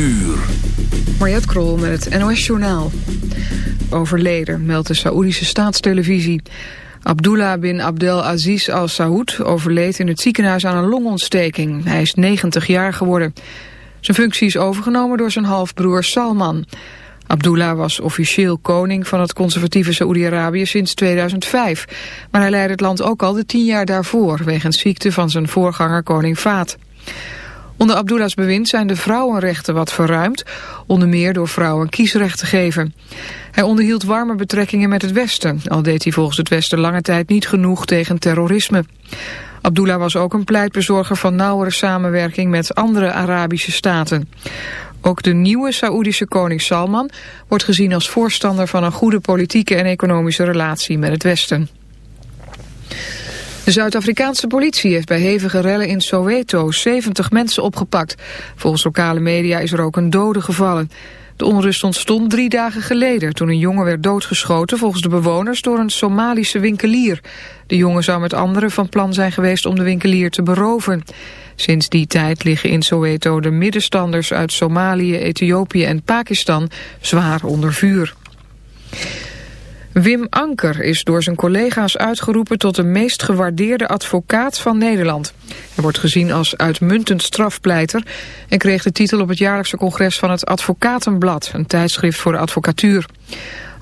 uur. Krol met het NOS Journaal. Overleden, meldt de Saoedische staatstelevisie. Abdullah bin Abdel Aziz al Saud overleed in het ziekenhuis aan een longontsteking. Hij is 90 jaar geworden. Zijn functie is overgenomen door zijn halfbroer Salman. Abdullah was officieel koning van het conservatieve Saoedi-Arabië sinds 2005. Maar hij leidde het land ook al de tien jaar daarvoor... wegens ziekte van zijn voorganger koning Faat. Onder Abdullahs bewind zijn de vrouwenrechten wat verruimd, onder meer door vrouwen kiesrecht te geven. Hij onderhield warme betrekkingen met het Westen, al deed hij volgens het Westen lange tijd niet genoeg tegen terrorisme. Abdullah was ook een pleitbezorger van nauwere samenwerking met andere Arabische staten. Ook de nieuwe Saoedische koning Salman wordt gezien als voorstander van een goede politieke en economische relatie met het Westen. De Zuid-Afrikaanse politie heeft bij hevige rellen in Soweto 70 mensen opgepakt. Volgens lokale media is er ook een dode gevallen. De onrust ontstond drie dagen geleden toen een jongen werd doodgeschoten volgens de bewoners door een Somalische winkelier. De jongen zou met anderen van plan zijn geweest om de winkelier te beroven. Sinds die tijd liggen in Soweto de middenstanders uit Somalië, Ethiopië en Pakistan zwaar onder vuur. Wim Anker is door zijn collega's uitgeroepen tot de meest gewaardeerde advocaat van Nederland. Hij wordt gezien als uitmuntend strafpleiter en kreeg de titel op het jaarlijkse congres van het Advocatenblad, een tijdschrift voor de advocatuur.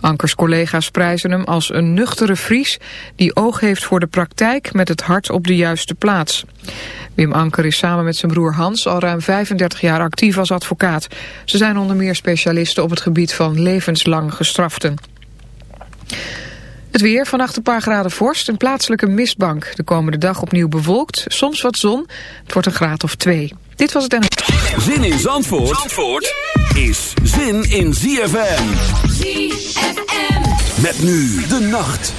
Ankers collega's prijzen hem als een nuchtere Fries die oog heeft voor de praktijk met het hart op de juiste plaats. Wim Anker is samen met zijn broer Hans al ruim 35 jaar actief als advocaat. Ze zijn onder meer specialisten op het gebied van levenslang gestraften. Het weer, vannacht een paar graden vorst en plaatselijke mistbank. De komende dag opnieuw bewolkt, soms wat zon. Het wordt een graad of twee. Dit was het en... Zin in Zandvoort, Zandvoort is zin in ZFM. ZFM. Met nu de nacht.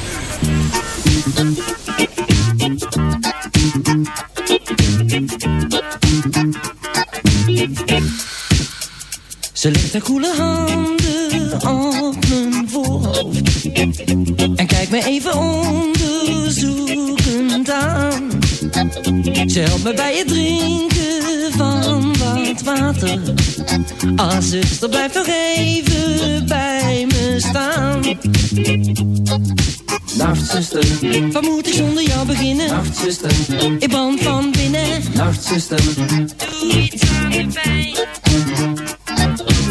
Ze legt haar koele handen op mijn En kijkt me even onderzoekend aan. Ze helpt me bij het drinken van wat water. Ah zuster blijf nog even bij me staan. Nacht zuster, wat moet ik zonder jou beginnen? Nacht zuster, ik brand van binnen. Nacht zuster, doe iets aan de pijn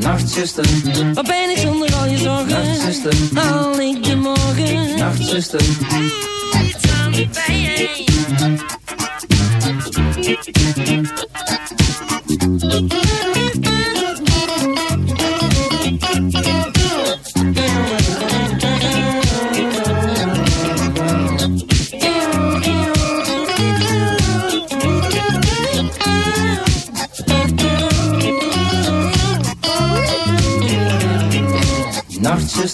Nachtzuster, wat ben ik zonder al je zorgen? Nachtzuster, haal ik de morgen? Nachtzuster, doe iets aan de pijn.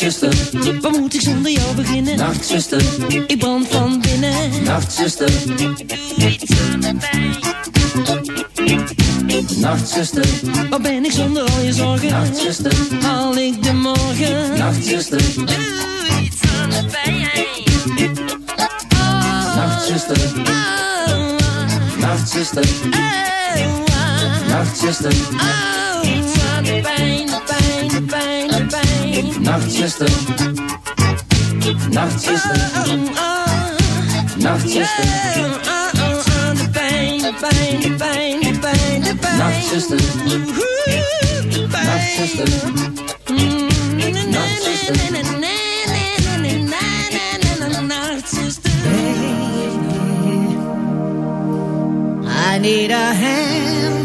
Nachtzuster, wat moet ik zonder jou beginnen? Nachtzuster, ik brand van binnen. Nachtzuster, doe iets aan de pijn. Nachtzuster, wat ben ik zonder al je zorgen? Nachtzuster, haal ik de morgen? Nachtzuster, doe iets aan de pijn. Oh, Nachtzuster, oh, Nachtzuster, oh, Nachtzuster, oh, iets. Nachtzuster, nachtzuster, nachtzuster. De pijn, de pijn, de pijn, de pijn, de pijn. Nachtzuster, nachtzuster, nachtzuster. I need a hand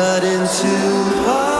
cut into heart.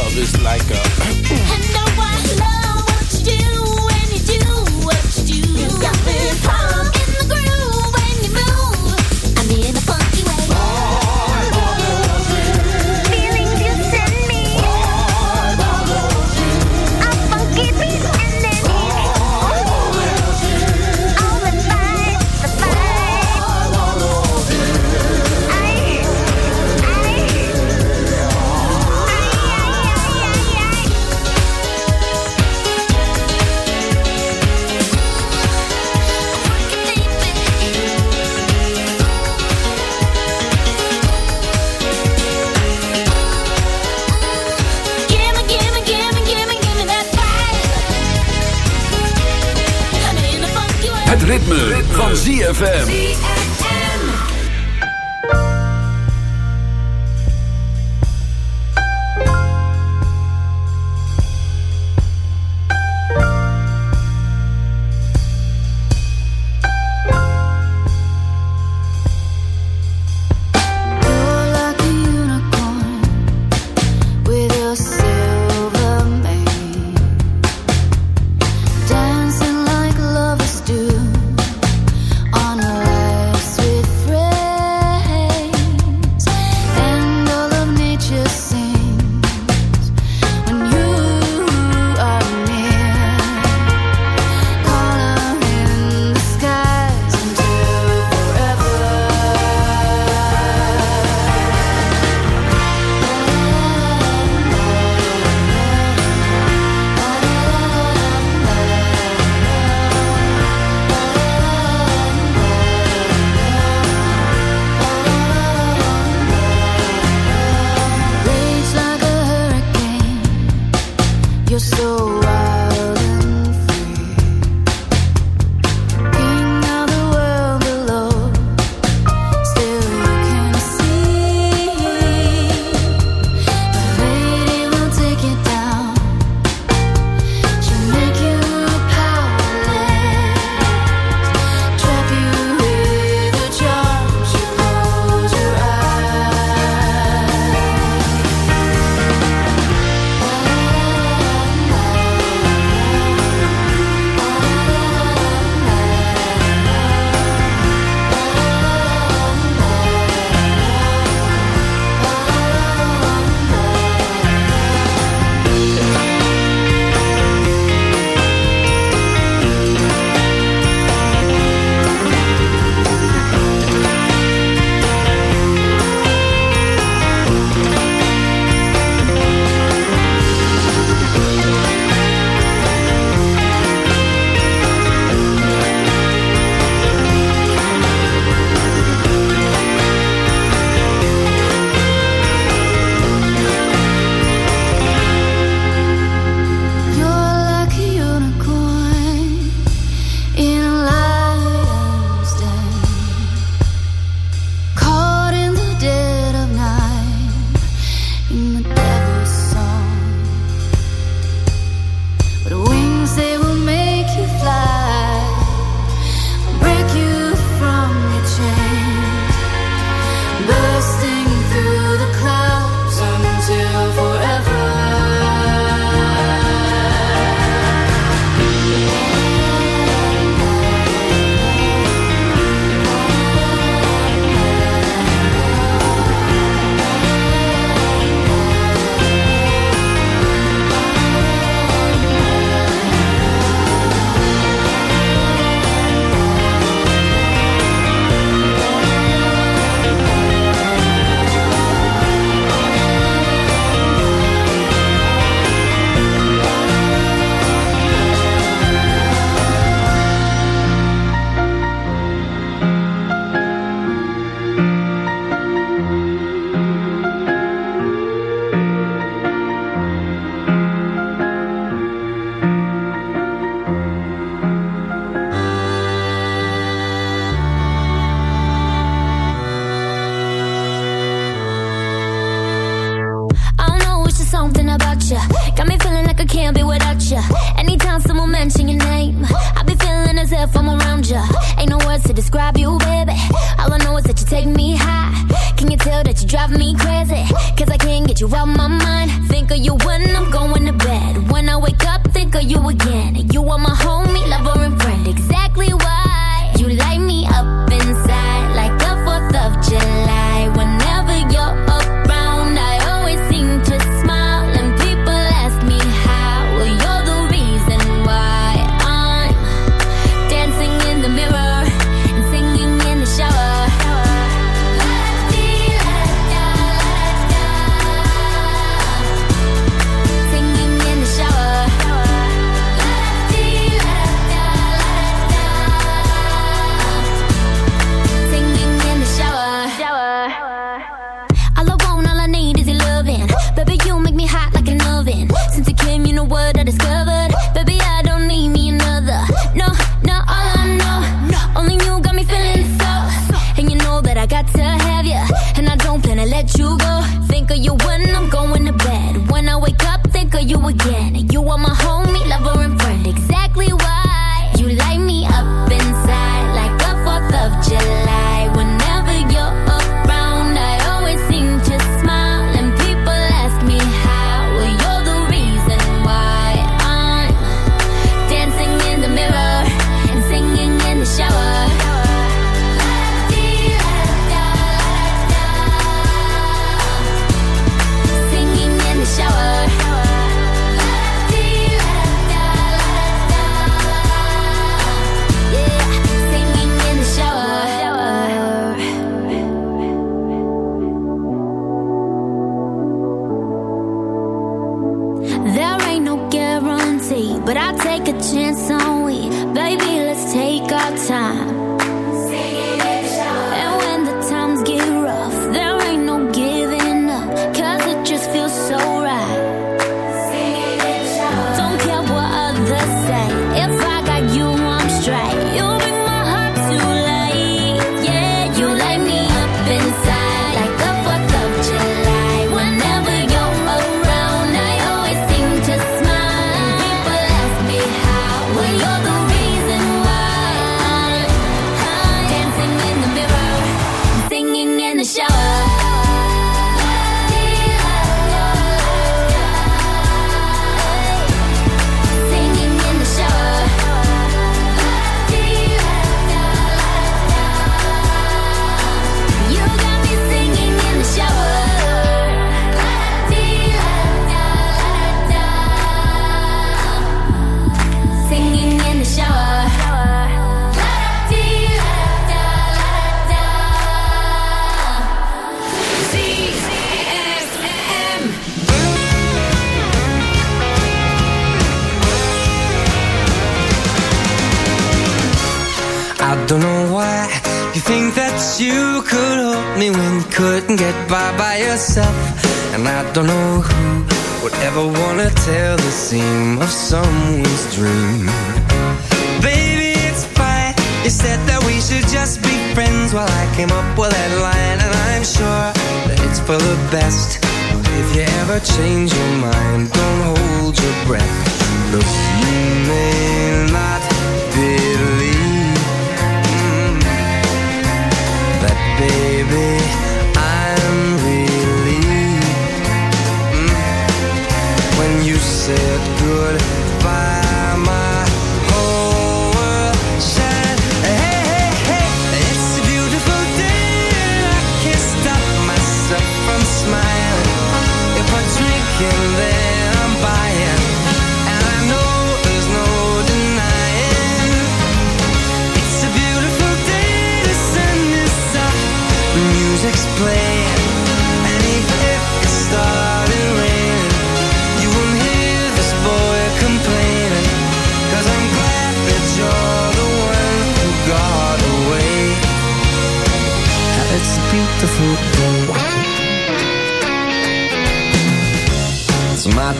On a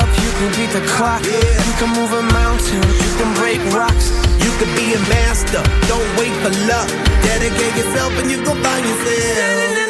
up, you can beat the clock. Yeah. You can move a mountain, you can break rocks. You can be a master, don't wait for luck. Dedicate yourself and you can find yourself.